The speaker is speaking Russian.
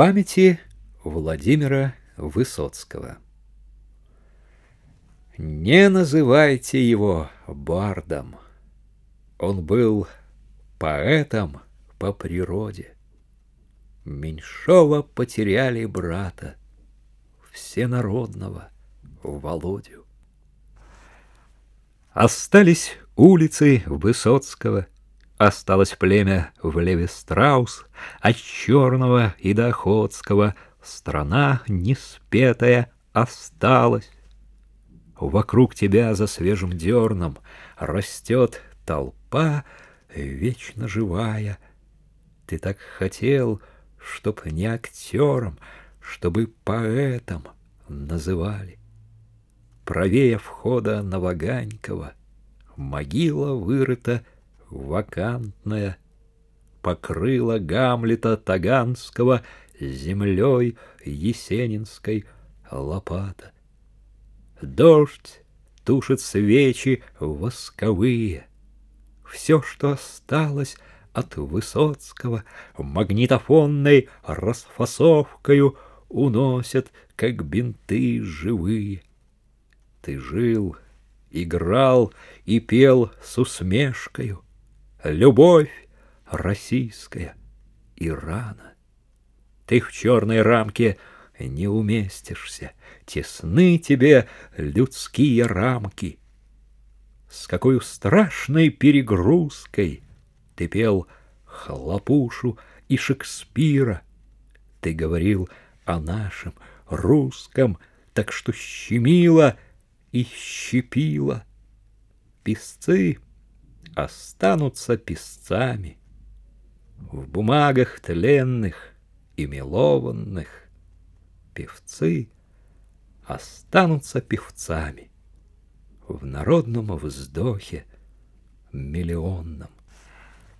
памяти Владимира Высоцкого Не называйте его бардом. Он был поэтом по природе. Меньшова потеряли брата, всенародного Володю. Остались улицы Высоцкого, Осталось племя в Леве Страус, От Черного и до Охотского Страна неспетая осталась. Вокруг тебя за свежим дерном Растет толпа вечно живая. Ты так хотел, чтоб не актером, Чтобы поэтом называли. Правее входа на Ваганькова Могила вырыта вакантная, Покрыла Гамлета Таганского Землей есенинской лопата. Дождь тушит свечи восковые. Все, что осталось от Высоцкого, Магнитофонной расфасовкою Уносят, как бинты живые. Ты жил, играл и пел с усмешкою. Любовь российская и рана. Ты в черной рамке не уместишься, Тесны тебе людские рамки. С какой страшной перегрузкой Ты пел Хлопушу и Шекспира. Ты говорил о нашем русском, Так что щемило и щепило. Песцы останутся песцами. В бумагах тленных и мелованных Певцы останутся певцами В народном вздохе миллионном.